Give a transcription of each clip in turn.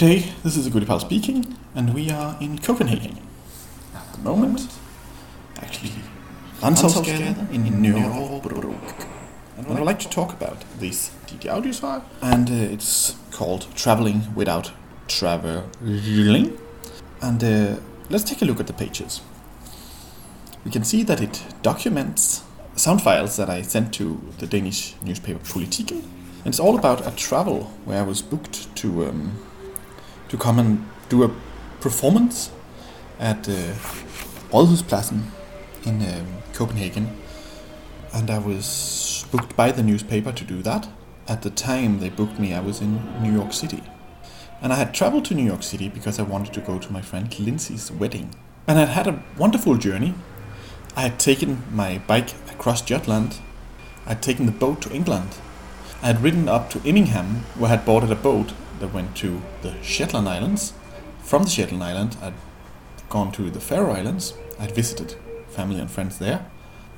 day, this is a Goody Pal speaking, and we are in Copenhagen. At the moment, actually, Landshavsgade in Nørrebro. And I would like to talk about this DD audio file, and uh, it's called Traveling Without Traveling. And uh, let's take a look at the pages. We can see that it documents sound files that I sent to the Danish newspaper Politiken. And it's all about a travel where I was booked to um, to come and do a performance at uh, Rådhuspladsen in um, Copenhagen. And I was booked by the newspaper to do that. At the time they booked me, I was in New York City. And I had traveled to New York City because I wanted to go to my friend Lindsay's wedding. And I had a wonderful journey. I had taken my bike across Jutland. I had taken the boat to England. I had ridden up to Immingham, where I had boarded a boat that went to the Shetland Islands. From the Shetland Islands, I'd gone to the Faroe Islands. I'd visited family and friends there.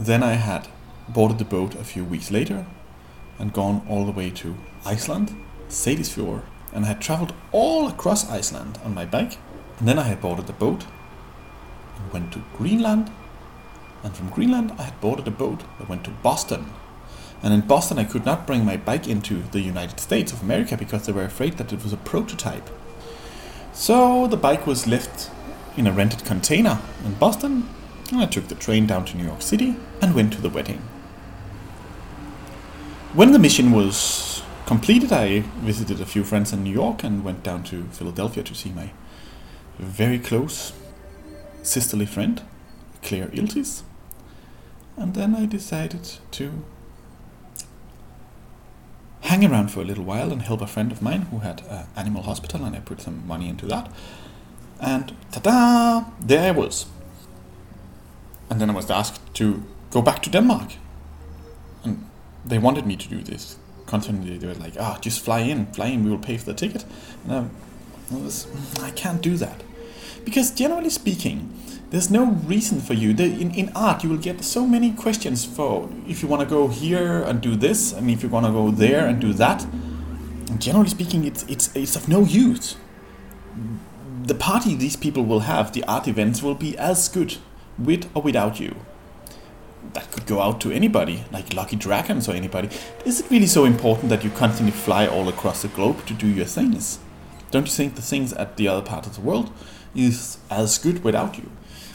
Then I had boarded the boat a few weeks later and gone all the way to Iceland, Seyðisfjord, and I had traveled all across Iceland on my bike. And then I had boarded the boat and went to Greenland. And from Greenland, I had boarded a boat that went to Boston. And in Boston, I could not bring my bike into the United States of America because they were afraid that it was a prototype. So the bike was left in a rented container in Boston, and I took the train down to New York City and went to the wedding. When the mission was completed, I visited a few friends in New York and went down to Philadelphia to see my very close sisterly friend, Claire Iltis. And then I decided to hang around for a little while and help a friend of mine who had an animal hospital, and I put some money into that. And ta-da! There I was. And then I was asked to go back to Denmark. And they wanted me to do this. Constantly, they were like, ah, just fly in, fly in, we will pay for the ticket. And I, was, I can't do that. Because generally speaking, there's no reason for you. In, in art, you will get so many questions for if you want to go here and do this, and if you want to go there and do that. And generally speaking, it's, it's, it's of no use. The party these people will have, the art events, will be as good with or without you. That could go out to anybody, like Lucky Dragons or anybody. Is it really so important that you constantly fly all across the globe to do your things? Don't you think the things at the other part of the world is as good without you?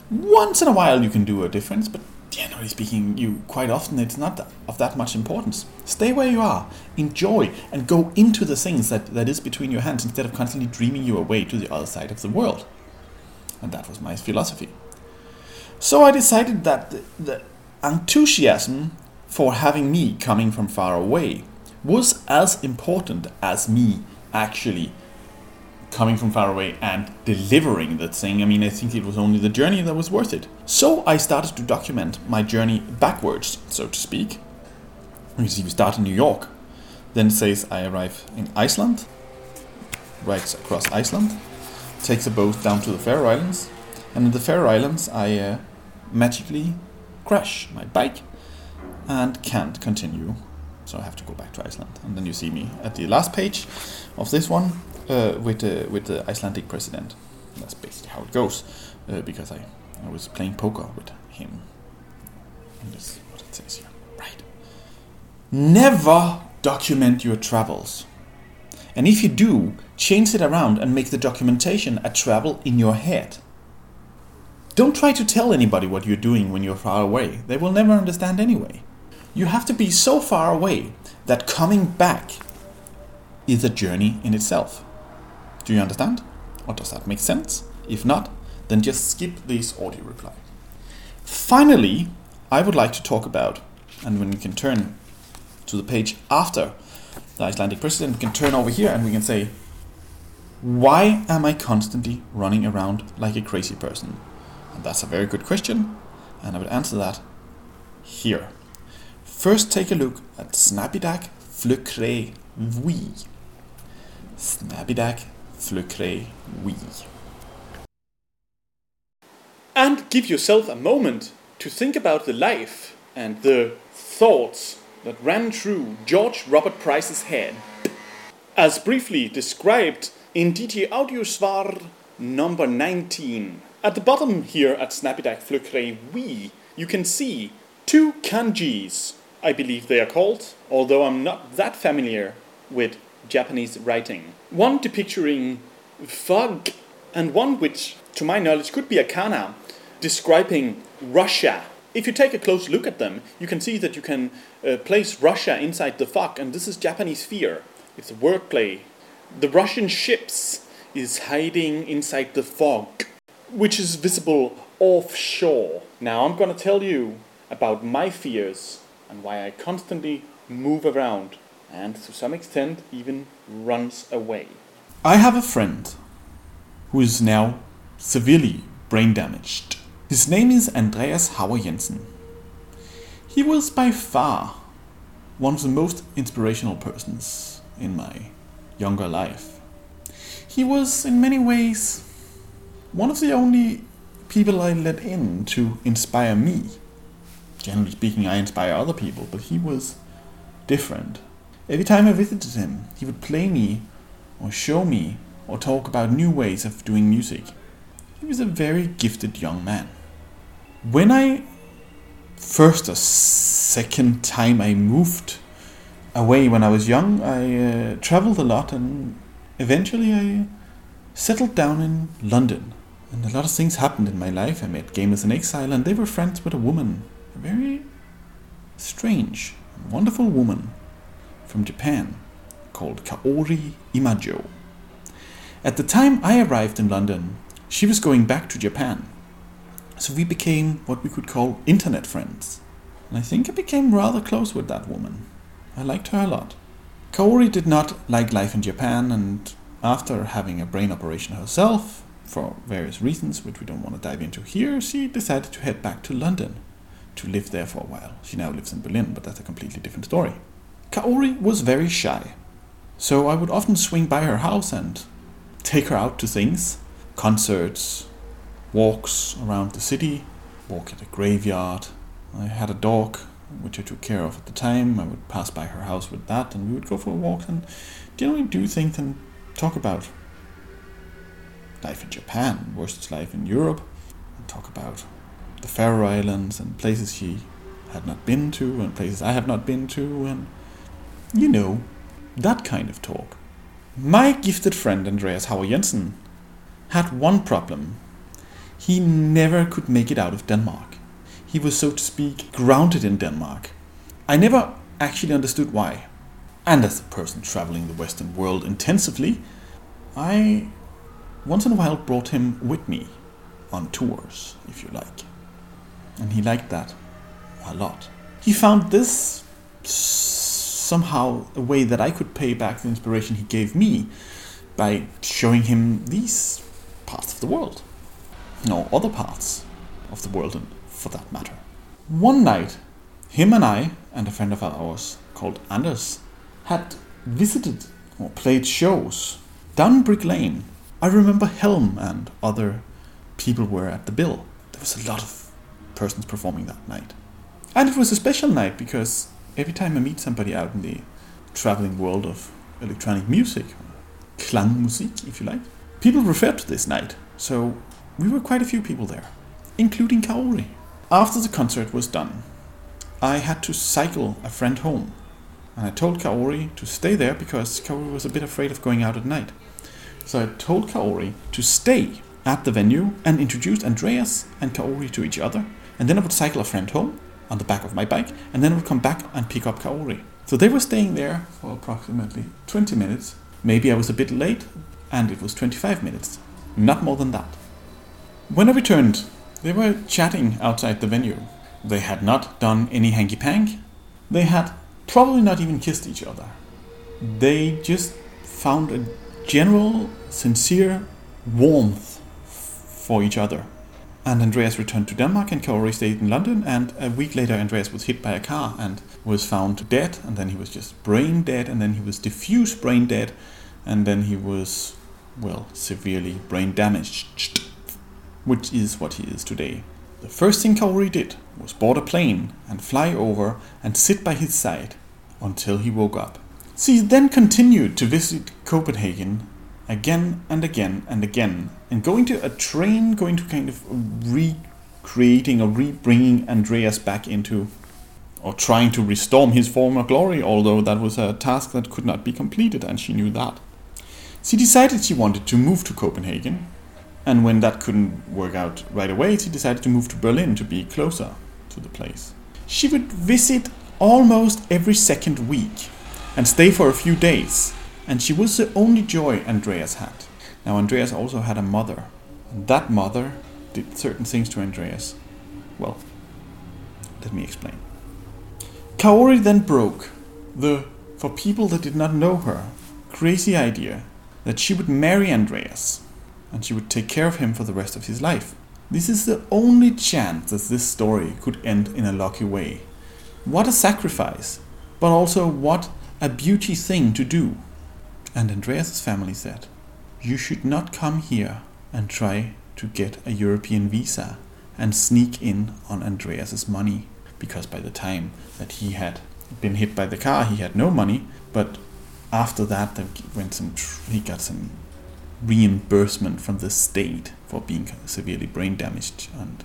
Once in a while you can do a difference, but generally speaking, you quite often it's not of that much importance. Stay where you are, enjoy, and go into the things that, that is between your hands instead of constantly dreaming you away to the other side of the world. And that was my philosophy. So I decided that the, the enthusiasm for having me coming from far away was as important as me actually coming from far away and delivering the thing. I mean, I think it was only the journey that was worth it. So I started to document my journey backwards, so to speak. You see, we start in New York, then it says I arrive in Iceland, right across Iceland, takes a boat down to the Faroe Islands, and in the Faroe Islands I uh, magically crash my bike and can't continue. So I have to go back to Iceland. And then you see me at the last page of this one with the with the Icelandic president. That's basically how it goes, uh, because I, I was playing poker with him. And this is what it says here. Right. Never document your travels. And if you do, change it around and make the documentation a travel in your head. Don't try to tell anybody what you're doing when you're far away. They will never understand anyway. You have to be so far away that coming back is a journey in itself. Do you understand? Or does that make sense? If not, then just skip this audio reply. Finally, I would like to talk about, and when we can turn to the page after the Icelandic president, we can turn over here and we can say, why am I constantly running around like a crazy person? And that's a very good question, and I would answer that here. First, take a look at Snappydack Flukre Vi. Snappydack Fleucret Oui. And give yourself a moment to think about the life and the thoughts that ran through George Robert Price's head. As briefly described in DT Audio Svar number 19. At the bottom here at Snappydack Flukre We, you can see two kanjis, I believe they are called, although I'm not that familiar with Japanese writing. One depicting fog, and one which, to my knowledge, could be a kana, describing Russia. If you take a close look at them, you can see that you can uh, place Russia inside the fog, and this is Japanese fear. It's a wordplay. The Russian ships is hiding inside the fog, which is visible offshore. Now I'm gonna tell you about my fears and why I constantly move around and to some extent even runs away. I have a friend who is now severely brain damaged. His name is Andreas Hauer Jensen. He was by far one of the most inspirational persons in my younger life. He was, in many ways, one of the only people I let in to inspire me. Generally speaking, I inspire other people, but he was different. Every time I visited him, he would play me, or show me, or talk about new ways of doing music. He was a very gifted young man. When I first or second time I moved away when I was young, I uh, traveled a lot and eventually I settled down in London. And a lot of things happened in my life. I met Gamers in Exile and they were friends with a woman, a very strange, wonderful woman from Japan called Kaori Imajo. At the time I arrived in London, she was going back to Japan. So we became what we could call internet friends. And I think I became rather close with that woman. I liked her a lot. Kaori did not like life in Japan, and after having a brain operation herself, for various reasons which we don't want to dive into here, she decided to head back to London to live there for a while. She now lives in Berlin, but that's a completely different story. Kaori was very shy, so I would often swing by her house and take her out to things concerts, walks around the city, walk at a graveyard. I had a dog which I took care of at the time. I would pass by her house with that, and we would go for a walk and generally do things and talk about life in Japan versus life in Europe, and talk about the Faroe Islands and places she had not been to and places I have not been to, and you know, that kind of talk. My gifted friend Andreas Hauer Jensen had one problem. He never could make it out of Denmark. He was, so to speak, grounded in Denmark. I never actually understood why. And as a person traveling the Western world intensively, I once in a while brought him with me on tours, if you like. And he liked that a lot. He found this somehow a way that I could pay back the inspiration he gave me by showing him these parts of the world. No, other parts of the world, for that matter. One night, him and I, and a friend of ours called Anders, had visited or played shows down Brick Lane. I remember Helm and other people were at the bill. There was a lot of persons performing that night. And it was a special night because every time I meet somebody out in the traveling world of electronic music, Klangmusik, if you like, people refer to this night. So we were quite a few people there, including Kaori. After the concert was done, I had to cycle a friend home. And I told Kaori to stay there because Kaori was a bit afraid of going out at night. So I told Kaori to stay at the venue and introduced Andreas and Kaori to each other. And then I would cycle a friend home on the back of my bike, and then would come back and pick up Kaori. So they were staying there for approximately 20 minutes. Maybe I was a bit late, and it was 25 minutes, not more than that. When I returned, they were chatting outside the venue. They had not done any hanky pank. They had probably not even kissed each other. They just found a general, sincere warmth for each other. And Andreas returned to Denmark, and Kaori stayed in London. And a week later, Andreas was hit by a car and was found dead. And then he was just brain dead, and then he was diffuse brain dead, and then he was, well, severely brain damaged, which is what he is today. The first thing Kaori did was board a plane and fly over and sit by his side until he woke up. She then continued to visit Copenhagen again and again and again, and going to a train, going to kind of recreating or re-bringing Andreas back into, or trying to restore his former glory, although that was a task that could not be completed, and she knew that. She decided she wanted to move to Copenhagen, and when that couldn't work out right away, she decided to move to Berlin to be closer to the place. She would visit almost every second week and stay for a few days, and she was the only joy Andreas had. Now, Andreas also had a mother, and that mother did certain things to Andreas. Well, let me explain. Kaori then broke the, for people that did not know her, crazy idea that she would marry Andreas and she would take care of him for the rest of his life. This is the only chance that this story could end in a lucky way. What a sacrifice, but also what a beauty thing to do. And Andreas's family said, You should not come here and try to get a European visa and sneak in on Andreas's money, because by the time that he had been hit by the car, he had no money, but after that, there went some, he got some reimbursement from the state for being severely brain damaged. And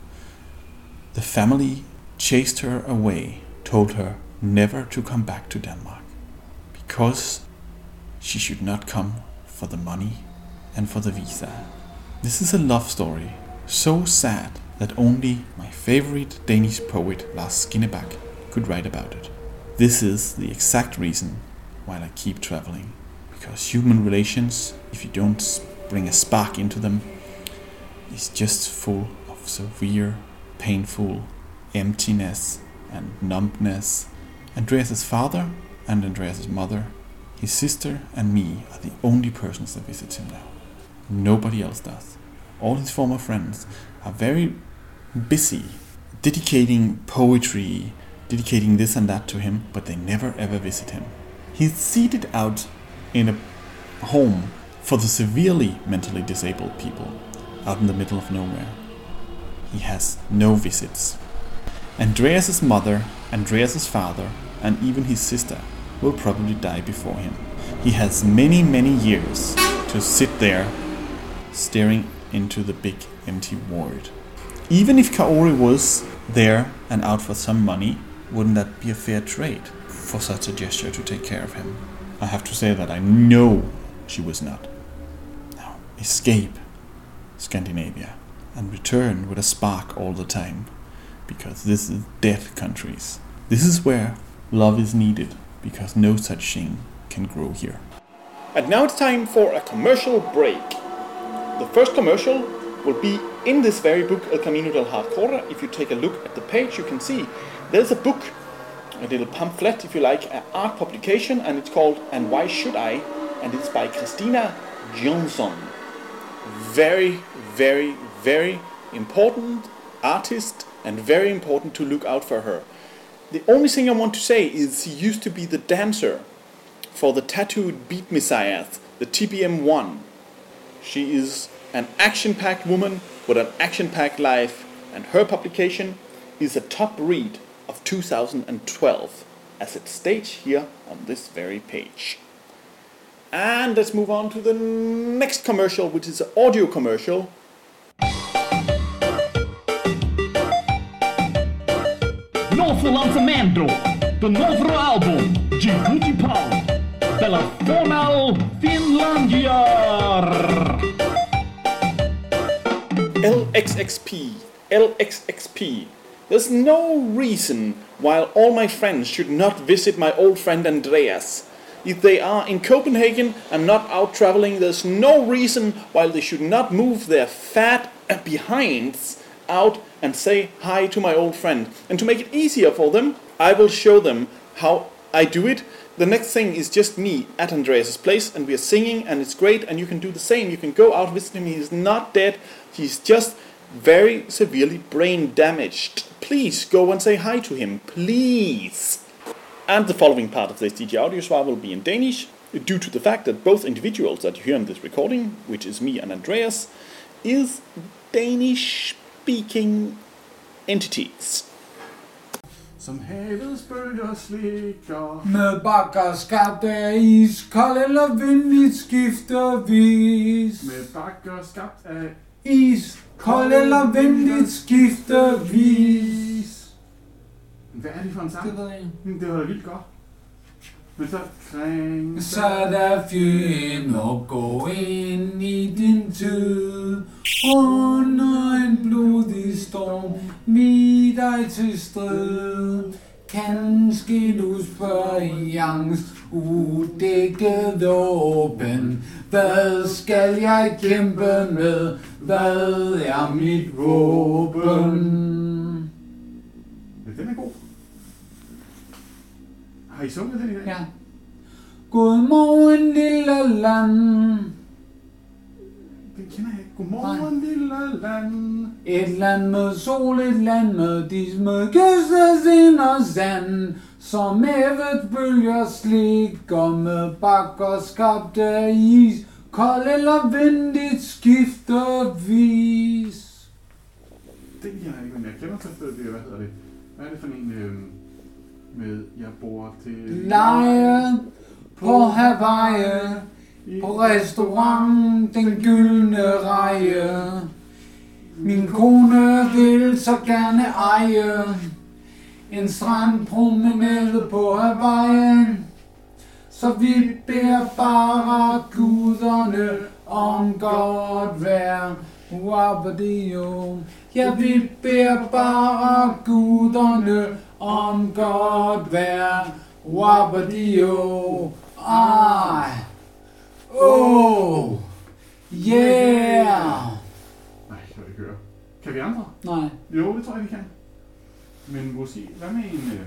the family chased her away, told her never to come back to Denmark because she should not come for the money and for the visa. This is a love story, so sad that only my favorite Danish poet Lars Skinnebak could write about it. This is the exact reason why I keep traveling. Because human relations, if you don't bring a spark into them, is just full of severe, painful emptiness and numbness. Andreas's father and Andreas's mother, his sister and me are the only persons that visit him now. Nobody else does. All his former friends are very busy dedicating poetry, dedicating this and that to him, but they never ever visit him. He's seated out in a home for the severely mentally disabled people out in the middle of nowhere. He has no visits. Andreas's mother, Andreas's father, and even his sister will probably die before him. He has many, many years to sit there staring into the big empty void. Even if Kaori was there and out for some money, wouldn't that be a fair trade for such a gesture to take care of him? I have to say that I know she was not. Now, escape Scandinavia and return with a spark all the time because this is dead countries. This is where love is needed because no such thing can grow here. And now it's time for a commercial break. The first commercial will be in this very book, El Camino del Hardcore. If you take a look at the page, you can see there's a book, a little pamphlet, if you like, an art publication, and it's called And Why Should I? And it's by Christina Johnson. Very, very, very important artist, and very important to look out for her. The only thing I want to say is she used to be the dancer for the tattooed beat messiahs, the TBM1. She is an action packed woman with an action packed life, and her publication is a top read of 2012, as it states here on this very page. And let's move on to the next commercial, which is an audio commercial. Novo lançamento do novo álbum de Gucci Paul pela Fonal Finlandia. LXXP, LXXP. There's no reason why all my friends should not visit my old friend Andreas. If they are in Copenhagen and not out traveling, there's no reason why they should not move their fat behinds out and say hi to my old friend. And to make it easier for them, I will show them how I do it. The next thing is just me at Andreas's place, and we are singing, and it's great. And you can do the same. You can go out visit him. He's not dead. He's just very severely brain damaged. Please go and say hi to him, please. And the following part of this DJ audio swap will be in Danish, due to the fact that both individuals that you hear in this recording, which is me and Andreas, is Danish speaking entities. Som havets bølger slikker. Med bakker skabt af is, kold eller venligt skiftervis. Med bakker skabt af Is, kold eller venligt skiftervis. Hvad er det for en sang? Det ved jeg Det var da vildt godt. Men så kring... Så er der fjender gå ind i din tid Under en blodig storm Vi dig til strid Kanske du spørger i angst Udækket åben Hvad skal jeg kæmpe med? Hvad er mit våben? Den er god. Har I sunget den i dag? Ja. Godmorgen lille land Den kender jeg ikke. Godmorgen, lille land. Et land med sol, et land med dis med kyster, sind og sand Som havet bølger slikker med bakker skabt af is Kold eller venligt skiftervis Den kender jeg ikke, men jeg kender til det. Hvad hedder det? Hvad er det for en øh, med, jeg bor til... Leje på Hawaii på restaurant den gyldne reje. Min kone vil så gerne eje En strandpromenade på Hawaii. Så vi beder bare guderne om godt vejr. Wabadio Ja, vi beder bare guderne om godt vejr. Wabadio Ah. Oh Yeah. Nej, jeg kan ikke høre. Kan vi andre? Nej. Jo, det tror jeg, vi kan. Men måske, hvad med en... Øh...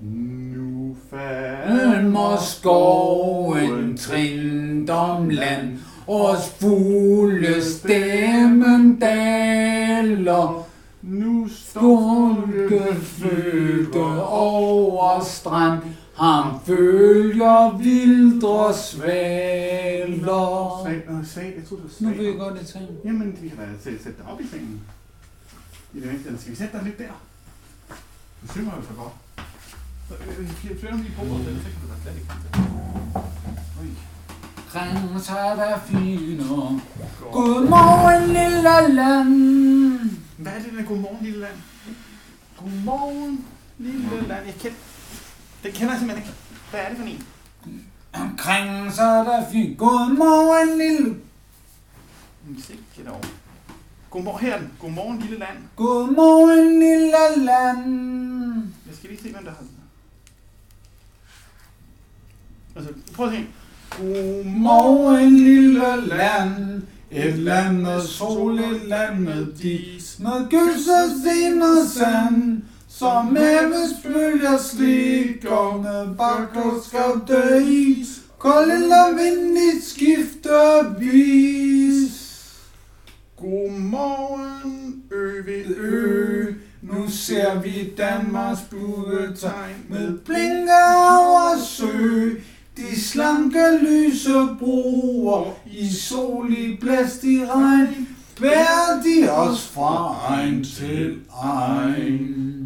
Nu Almer skoven trindom land Års fugle stemmen daler. Nu Storke flytter. over strand Ham følger vildre svaler øh, svag, jeg troede, det var Nu vil jeg godt det tage Jamen, vi kan da sætte, sætte dig op i sengen. I det mindste, skal vi sætte dig lidt der? Du synger jo så godt. Så, øh, Jeg flytter lige på bordet, det kan du da slet ikke. Oj. Grænser der finer Godmorgen lille land Hvad er det der godmorgen, lille land? Godmorgen, lille land. Jeg kender... Den kender jeg simpelthen ikke. Hvad er det for en? Omkring så er der fint. Godmorgen, lille... Musik over. Godmorgen, her er den. Godmorgen, lille land. Godmorgen, lille land. Jeg skal lige se, hvem der har den. Altså, prøv at se. Godmorgen, lille land. Et land med sol, et land med dis. Med gyser, sten og sand. Som havets bølger slikker med bakker skabte is. Kold eller venligt skiftervis. Godmorgen, ø ved ø. Nu ser vi Danmarks buetegn med blinker over sø. De slanke lyse broer i sol i blæst i regn. Bærer de os fra egen til egen.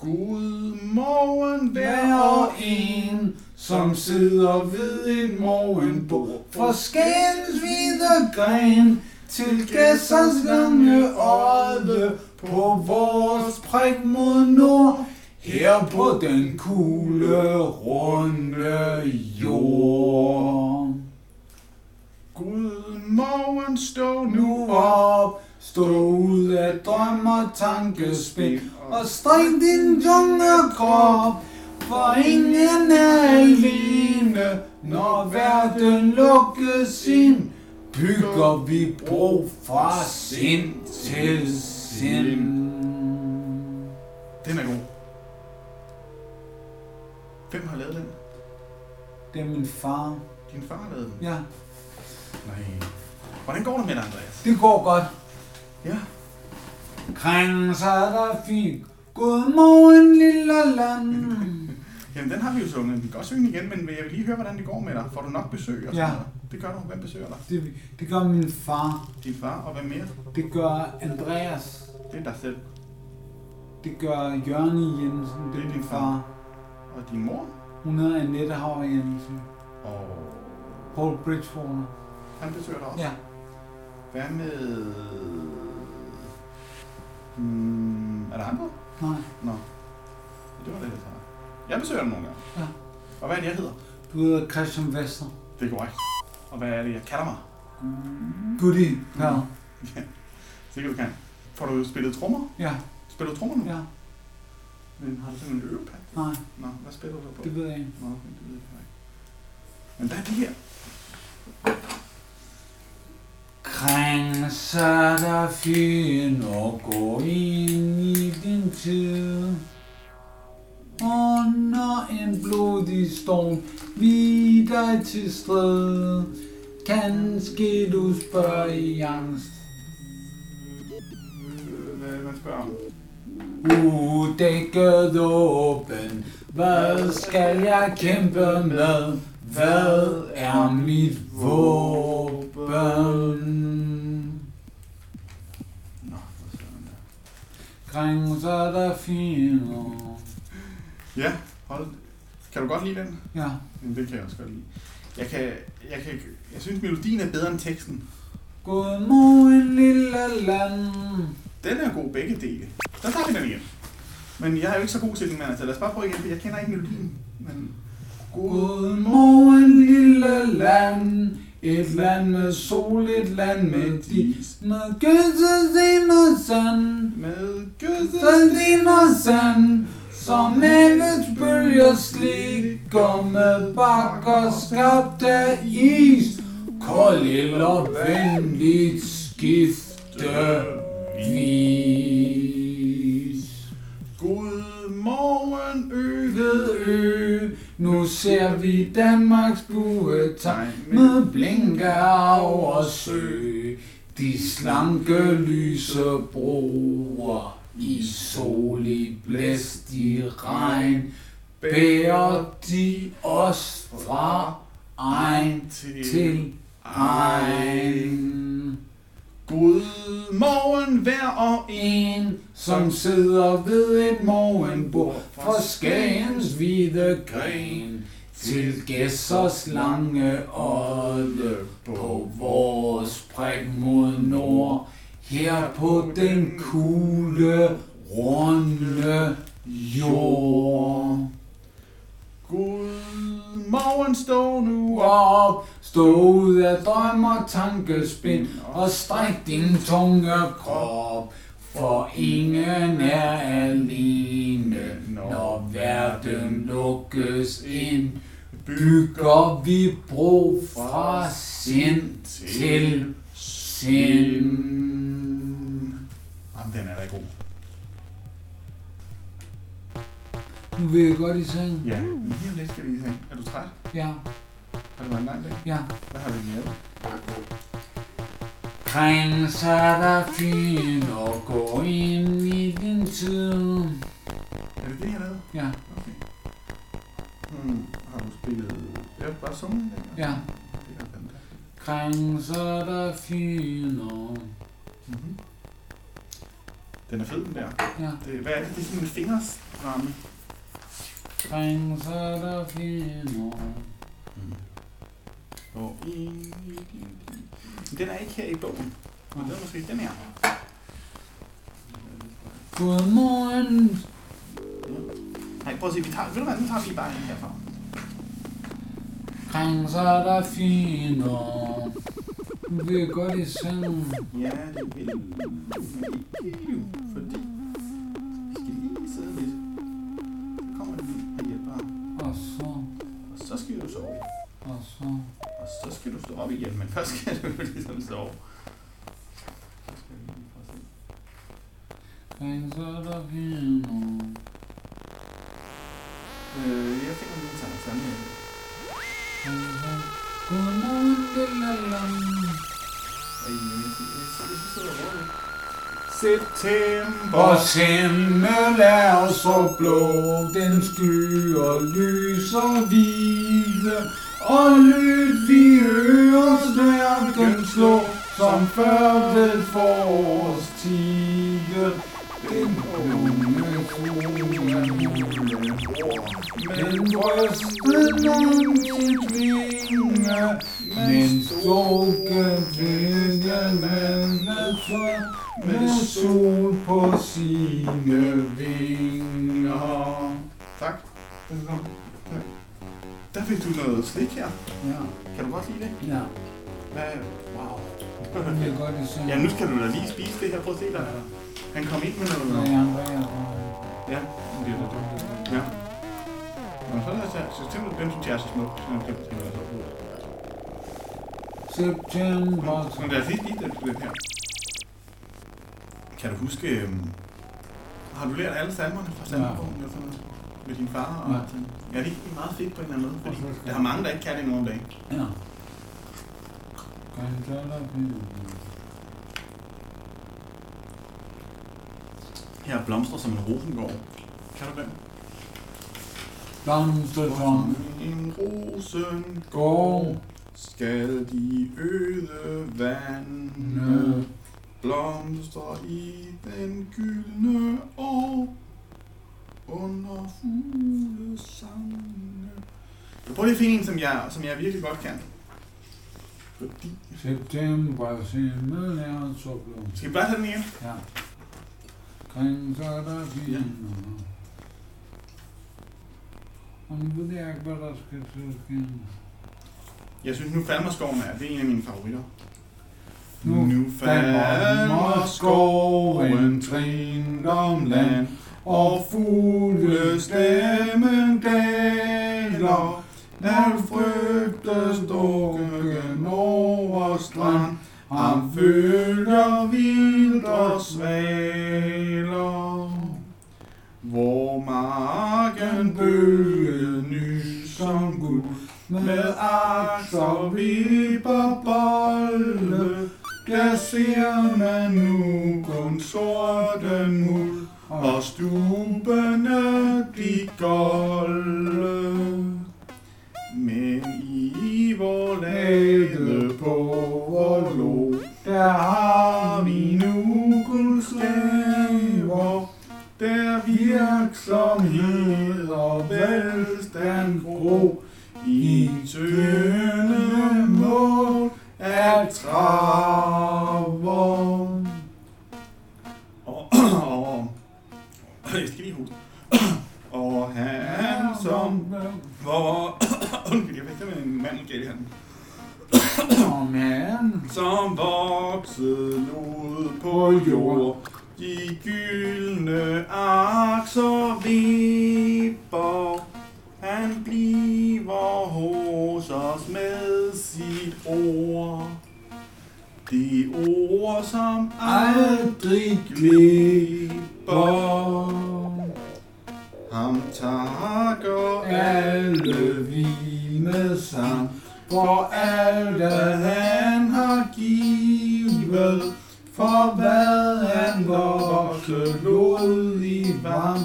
Godmorgen, Hver og en, som sidder ved et morgenbord. Fra skæns hvide gren til gæsters lange øje på vores prik mod nord. Her på den kugle runde jord. Godmorgen, stå nu Nu op, stå ud af drøm og tankespil og stræk din tunge krop, for ingen er alene, når verden lukkes ind, bygger vi bro fra sind til sind. Den er god. Hvem har lavet den? Det er min far. Din far lavet den? Ja, Nej. Hvordan går det med dig, Andreas? det går godt. Ja. Kring så er der fint. Godmorgen, lille land. Jamen, den har vi jo sunget. Vi kan godt synge igen, men jeg vil lige høre, hvordan det går med dig. Får du nok besøg og sådan Ja. noget? Det gør du. Hvem besøger dig? Det, det gør min far. Din far og hvem mere? Det gør Andreas. Det er dig selv. Det gør Jørgen Jensen, det er min far. Og din mor? Hun hedder Annette Hauer Jensen. Og Paul Bridgewater. han besøger dig også? Ja. Hvad med... Hmm, er der andre? Nej, Nå. Det var det, jeg tager. Jeg besøger dem nogle gange. Ja. Og hvad er det, jeg hedder? du hedder Christian Vester. Det er korrekt. Og hvad er det, jeg kalder mig? Goodie, pal. Sikkert du kan. Får du spillet trommer? Ja, Spiller du trommer nu? ja. Men har du sådan en ørepad? Nej, Nå, hvad spiller du på? det ved jeg ikke. Nå, det ved jeg ikke. Men hvad er det her? Kranser der fyn og gå ind i din tid. Under en blodig storm, vi dig til strid. Kanske du spørger i angst. Hvad, hvad spørger? Udækket åben, hvad skal jeg kæmpe med? Hvad er mit våben? Nå, hvad søren der. Grænser der finder. Ja, hold. Kan du godt lide den? Ja, Jamen, det kan jeg også godt lide. Jeg kan, jeg kan, jeg synes melodien er bedre end teksten. godmorgen lille land. Den er god begge dele. Så tager vi den igen. Men jeg er jo ikke så god til den, men altså lad os bare prøve igen, for jeg kender ikke melodien. Men Godmorgen lille land. Et land med sol, et land med dis. Med gyse, sten og sand. med gysse. Sandin og sand. Som havets bølger slikker med bakker skabt af is. Kold eller venligt skifte vis. Godmorgen ø. Ved ø, nu ser vi Danmarks buetegn med blinke over sø. De slanke lyse broer i sol i blæst i regn. Bærer de os fra egen til egen. Godmorgen hver og en. En, som sidder ved et morgenbord fra Skagens hvide gren til gæssers lange odde på vores prik mod nord. Her på den kugle, runde jord. Godmorgen stå nu op. op, stå ud af drøm og tankespind, og stræk din tunge krop, for ingen er alene, når verden lukkes ind. Bygger vi bro fra sind til sind. Jamen, den er da god. Nu vil jeg godt i seng. Ja, lige om lidt skal vi i seng. Er du træt? Ja, Har det været en lang dag? ja. Hvad har vi lavet? Kranser der fin og gå ind i din tid. Er det det, jeg lavede? Ja, Okay. Hmm. Har du spillet... Har bare sunget den. ja. Det er. Kranser der finer. Mm-hmm. Den er fed, den der. Ja. Det, hvad er det? Det er sådan en fingersramme. Kranser der finer. Og i... Den er ikke her i bogen. Men den er måske den her. Godmorgen. Nej, prøv at se, vi tager, ved du hvad, nu tager vi bare en herfra. Kranser der finer. Nu vil jeg godt i seng. Ja, det vil ikke skal du stå op igen, men først skal du ligesom sove. Se. Kranser der finer. Øh, jeg lige en sang sammen. Kranser. Godmorgen lille. Og I, jeg synes, det var roligt. September. Himmel er så blå, den skyer lyser hvide, og lyt vi hører stærken slå, som før ved forårstide. Den unge Men brystet om dit vinge, men solen glædende for, med sol på sine vinger. Tak. Velkommen. Tak. Der fik du noget slik her. Ja, Kan du godt lide det? ja. Hvad? Wow. Det er godt seng. Ja, nu skal du da lige spise det her. Prøv at se dig. Han kom ind med Ja, noget. ja, hvad er Ja, det er det. Ja. Nå, så lad os tage, på, den synes jeg er så smuk. Så den tænker jeg så på. September. Så lad os lige spise den, den her. Kan du huske, øhm, har du lært alle salmerne fra salmebogen eller sådan noget? Med din far og Ja. sådan? Ja, det er meget fedt på en eller anden måde, fordi der er mange, der ikke kan det nu om dagen. Ja. Her blomstrer som en rosengård. Kan du den? Blomster som En rosen går skal de øde vande blomstre i den gyldne år under fuglesange. Jeg prøver lige at finde en, som jeg, som jeg virkelig godt kan. Fordi... September himmel er så blå. Skal vi bare tage den igen? Ja. Kring så er der vinder. Og nu ved jeg ikke, hvad der skal ske. Jeg synes nu Falmerskoven er, det er en af mine favoritter. Nu nu falmer skoven trin om land, og fuglestemmen daler, når frygtes dukken over strand, ham følger vildt og svaler. Hvor marken bølge ny som guld, med aks og vipper bolde, der ser man nu kun sorte muld, og stubene de golde. Men i vor lade på vor lå, der har vi nu guldstaver, der virksomhed og velstand gro i tynde mål er træt. Mandelgæld i handen. Åh, man. Som voksede ud på jord. De gyldne akser vipper. Han bliver hos os med sit ord. Det ord, som aldrig glipper. Ham takker Alle vi med sang, for alt hvad han har givet, for hvad han vokse lod i vand,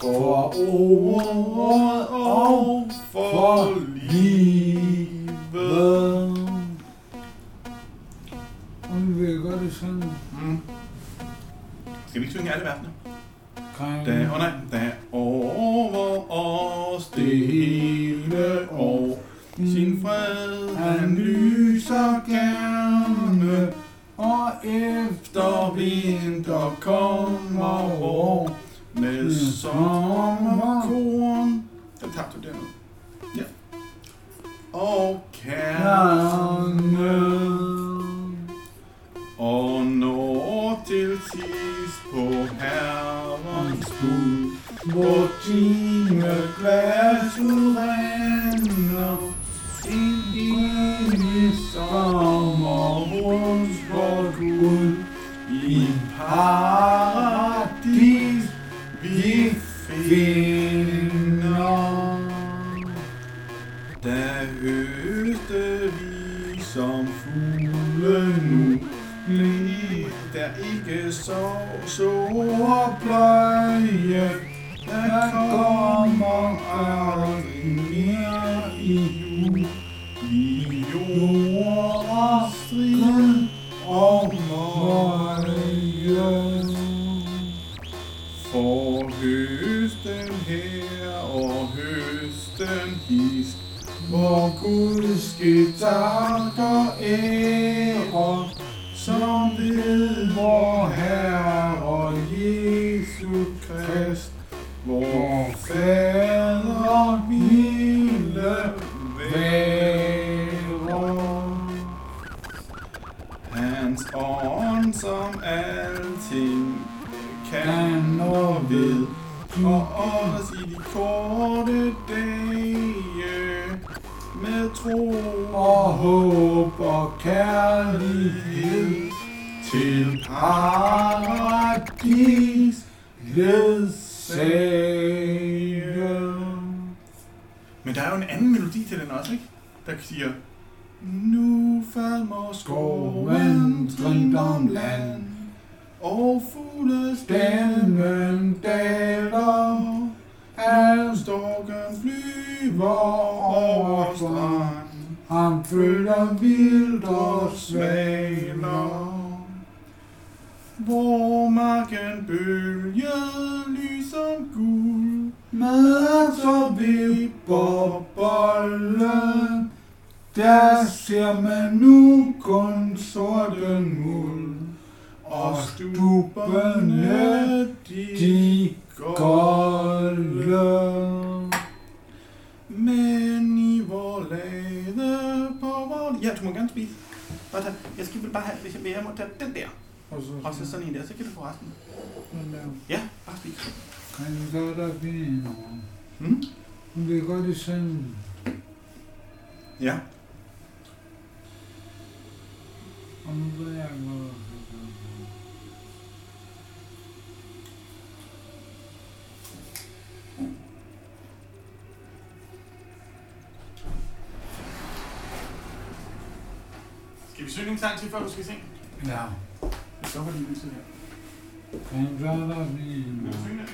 for ordet og for livet. Og nu vil godt det sådan. Mm. Skal vi ikke synge alle versene? Da, oh nej, da kommer år, med sommerkorn. Den tager du dernede. Ja. Og kerne. Og når til sidst på herrens bud, hvor dine glas udrender, ind i sommerhus vor Gud, i paradis じ。Og håb og kærlighed, til paradis ledsager. Men der er jo en anden melodi til den også, ikke? Der siger, nu falmer skoven trint om land, og fugle stemmen daler, al storken flyver over strand, han følger vildt og svaler. Hvor marken bølger lysom guld, med så vipper bolden, der ser man nu kun sorte muld, og stuberne de golde. Men i vor lade på vor... Ja, du må gerne spise. Bare tag. Jeg skal vel bare have, hvis jeg vil, jeg må tage den der. Og så Og så sådan en der, så kan du få resten. den der. Ja, bare spis. Kan I godt have vin? Mm? Hun vil godt i sengen. Ja. Og nu ved jeg godt. Sang til, før du skal i seng? Ja. Vi stopper lige lyset her. Kan have vin? Vil du synge den?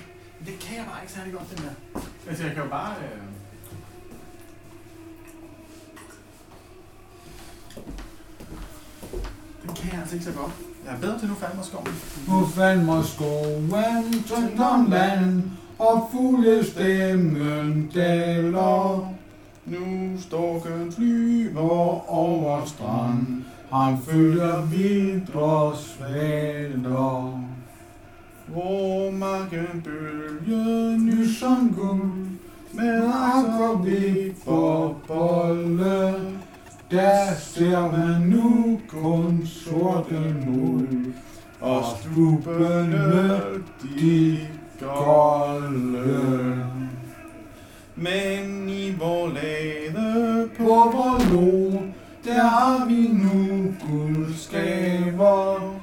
Det kan jeg bare ikke særlig godt, den der. Altså, jeg kan jo bare... Øh... Den kan jeg altså ikke så godt. Jeg er bedre til nu fandme skoven. Nu falmer skoven tyndt om land, og fuglestemmen daler. Nu storken flyver over strand, han følger vildt og svaler. Hvor marken bølger ny som guld, med akvavit for bolle. Der ser man nu kun sorte muld, og stubene de golde. Men i vor lade På vor lo, der har vi nu guldskaber,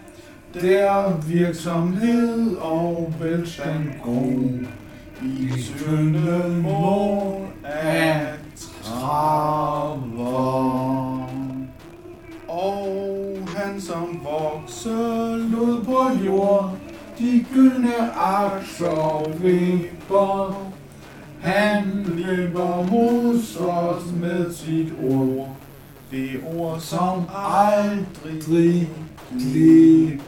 der virksomhed og velstand gror. I tynde mål af traver. Og han som vokser Lod på jord, de gyldne akser vipper. Han løber mod os med sit ord, det ord som aldrig aldrig glipper.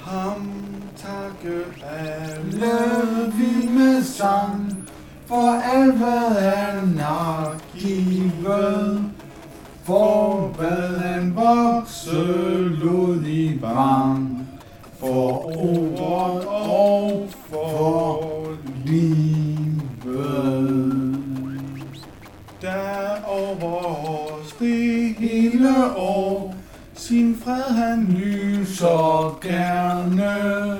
ham takke alle vi med sang, for alt hvad han har givet. For hvad han vokse lod i brand, for ordet og for livet der over os det hele år sin fred han lyser gerne,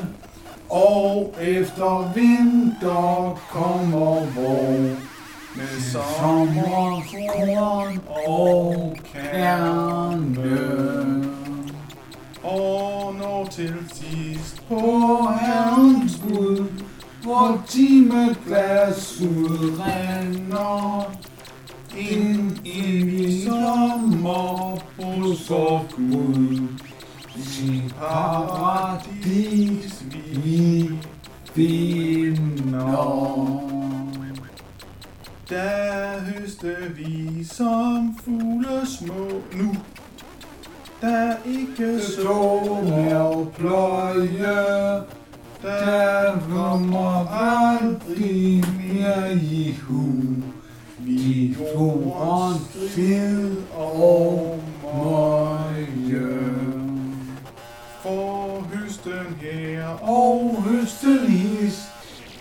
og efter vinter kommer vår. med sommerkorn og kerne. og når til sidst På Herrens bud, hvor timeglas udrender, en i sommer så Gud. Sin paradis vi finder. Der høste vi som fugle små nu. Der ikke så Så pløje, der kommer aldrig mere i hu. Vi jorden fed og møje. For høsten her Og høsten his,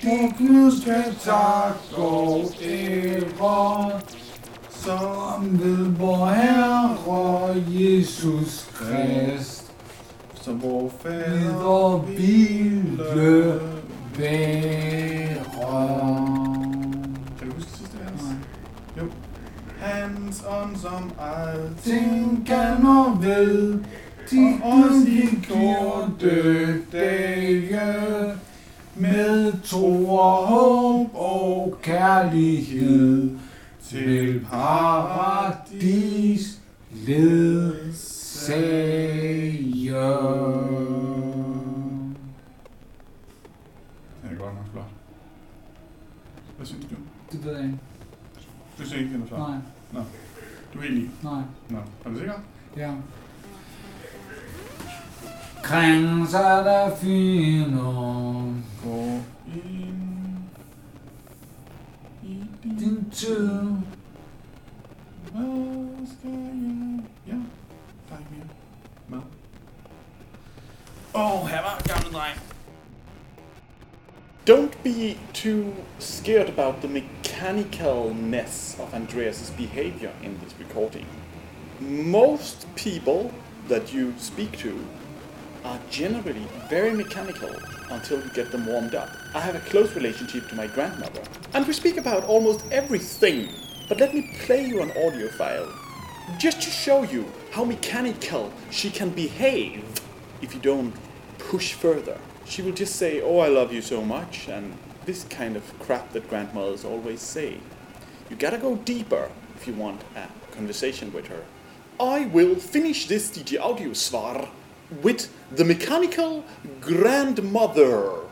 det Gud skal tak og ære, som ved vor Herre Jesus Krist. som vor fader ville være. Ånd som alting Ting kan og ved, de Gud de gjorde dage, med tro og håb og kærlighed til paradis ledsager. Det er godt nok flot. Hvad synes du? Det ved jeg ikke. Du synes ikke, den er flot? Nej, Du er enig? nej. Nå. Er du sikker? Ja. Kranser der finder Gå ind i din... tid. Hvad skal jeg... Ja, der er ikke mere. Hvad? Åh, oh, her var gamle dreng. Don't be too scared about the mechanicalness of Andreas's behavior in this recording. Most people that you speak to are generally very mechanical until you get them warmed up. I have a close relationship to my grandmother, and we speak about almost everything. But let me play you an audio file just to show you how mechanical she can behave if you don't push further. She will just say, Oh, I love you so much, and this kind of crap that grandmothers always say. You gotta go deeper if you want a conversation with her. I will finish this DJ audio svar with the mechanical grandmother.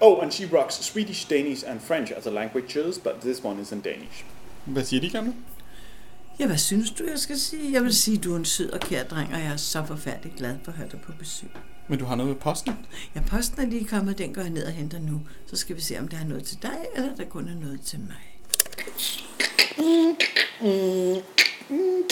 Oh, and she rocks Swedish, Danish, and French as the languages, but this one is in Danish. Hvad siger de gamle? Ja, hvad synes du, jeg skal sige? Jeg vil sige, du er en sød og kær dreng, og jeg er så forfærdelig glad for at have dig på besøg. Men du har noget med posten? Ja, posten er lige kommet, den går jeg ned og henter nu. Så skal vi se, om der er noget til dig, eller der kun er noget til mig. Mm. Mm. Mm.